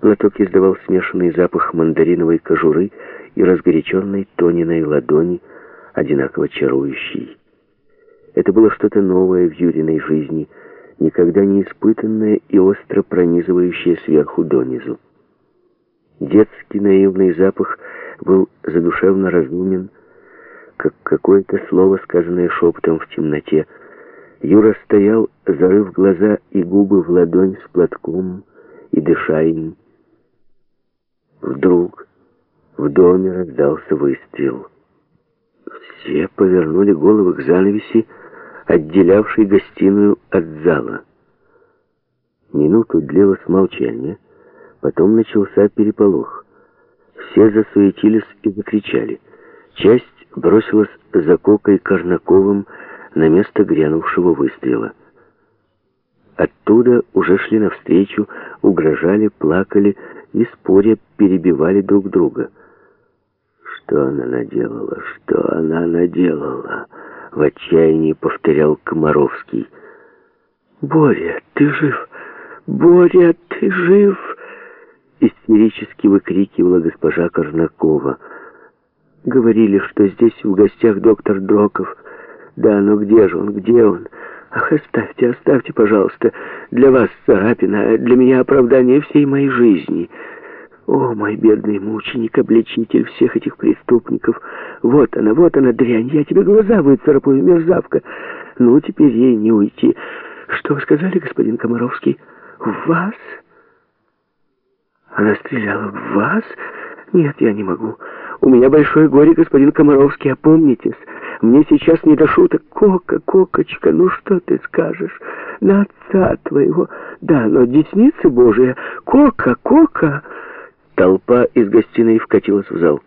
Платок издавал смешанный запах мандариновой кожуры и разгоряченной Тониной ладони, одинаково чарующий. Это было что-то новое в Юриной жизни, никогда не испытанное и остро пронизывающее сверху донизу. Детский наивный запах был задушевно разумен, как какое-то слово, сказанное шепотом в темноте. Юра стоял, зарыв глаза и губы в ладонь с платком и дыша им. Вдруг в доме раздался выстрел. Все повернули головы к занавеси, отделявшей гостиную от зала. Минуту длилось молчание, потом начался переполох. Все засуетились и закричали. Часть бросилась за Кокой Корнаковым на место грянувшего выстрела. Оттуда уже шли навстречу, угрожали, плакали и, споря, перебивали друг друга. «Что она наделала? Что она наделала?» В отчаянии повторял Комаровский. «Боря, ты жив! Боря, ты жив!» Истерически выкрикивала госпожа Корнакова. Говорили, что здесь в гостях доктор Дроков. Да, но где же он, где он? Ах, оставьте, оставьте, пожалуйста. Для вас царапина, для меня оправдание всей моей жизни. О, мой бедный мученик, обличитель всех этих преступников. Вот она, вот она, дрянь, я тебе глаза выцарапаю, мерзавка. Ну, теперь ей не уйти. Что вы сказали, господин Комаровский? В вас? Она стреляла в вас? Нет, я не могу. У меня большое горе, господин Комаровский, опомнитесь. Мне сейчас не до шуток. Кока, Кокочка, ну что ты скажешь? На отца твоего. Да, но десница Божия. Кока, Кока. Толпа из гостиной вкатилась в зал.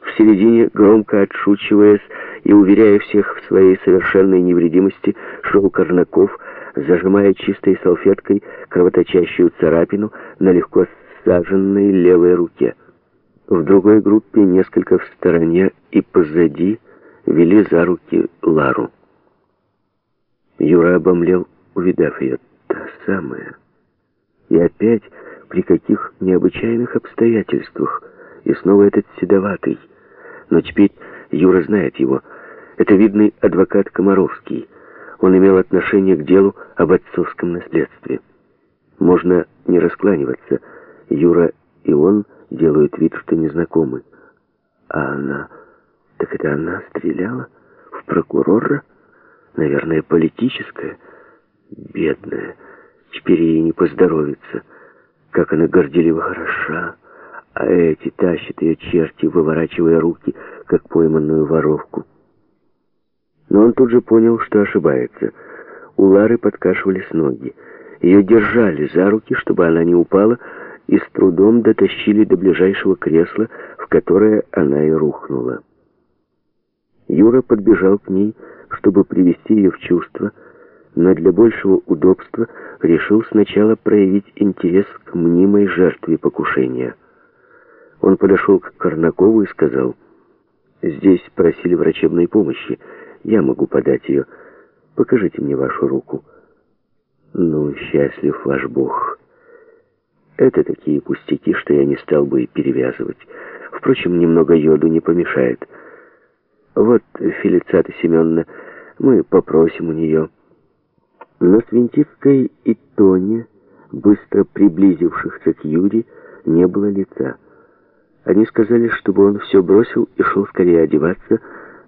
В середине, громко отшучиваясь и уверяя всех в своей совершенной невредимости, шел Корнаков, зажимая чистой салфеткой кровоточащую царапину на легко саженной левой руке. В другой группе, несколько в стороне и позади, вели за руки Лару. Юра обомлел, увидав ее. Та самая. И опять при каких необычайных обстоятельствах. И снова этот седоватый. Но теперь Юра знает его. Это видный адвокат Комаровский. Он имел отношение к делу об отцовском наследстве. Можно не раскланиваться. Юра и он делают вид, что незнакомы. А она... Так это она стреляла? В прокурора? Наверное, политическая. Бедная. Теперь ей не поздоровится. Как она горделиво хороша. А эти тащат ее черти, выворачивая руки, как пойманную воровку. Но он тут же понял, что ошибается. У Лары подкашивались ноги. Ее держали за руки, чтобы она не упала, и с трудом дотащили до ближайшего кресла, в которое она и рухнула. Юра подбежал к ней, чтобы привести ее в чувство, но для большего удобства решил сначала проявить интерес к мнимой жертве покушения. Он подошел к Корнакову и сказал, «Здесь просили врачебной помощи, я могу подать ее. Покажите мне вашу руку». «Ну, счастлив ваш Бог». Это такие пустяки, что я не стал бы и перевязывать. Впрочем, немного йоду не помешает. Вот, Фелицата Семеновна, мы попросим у нее. Но Свинтицкой и Тоне, быстро приблизившихся к Юре, не было лица. Они сказали, чтобы он все бросил и шел скорее одеваться.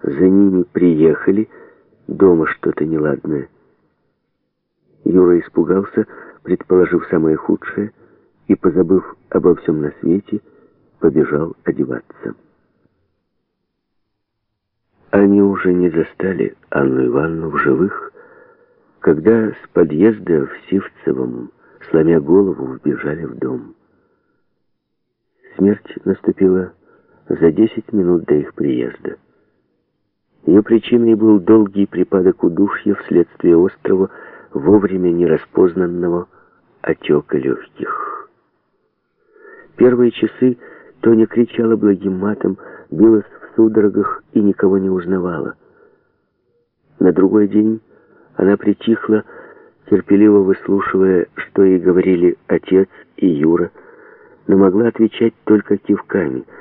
За ними приехали, дома что-то неладное. Юра испугался, предположив самое худшее, и, позабыв обо всем на свете, побежал одеваться. Они уже не застали Анну Ивановну в живых, когда с подъезда в Сивцевом, сломя голову, вбежали в дом. Смерть наступила за десять минут до их приезда. Ее причиной был долгий припадок удушья вследствие острого, вовремя нераспознанного отека легких. Первые часы Тоня кричала благим матом, билась в судорогах и никого не узнавала. На другой день она притихла, терпеливо выслушивая, что ей говорили отец и Юра, но могла отвечать только кивками.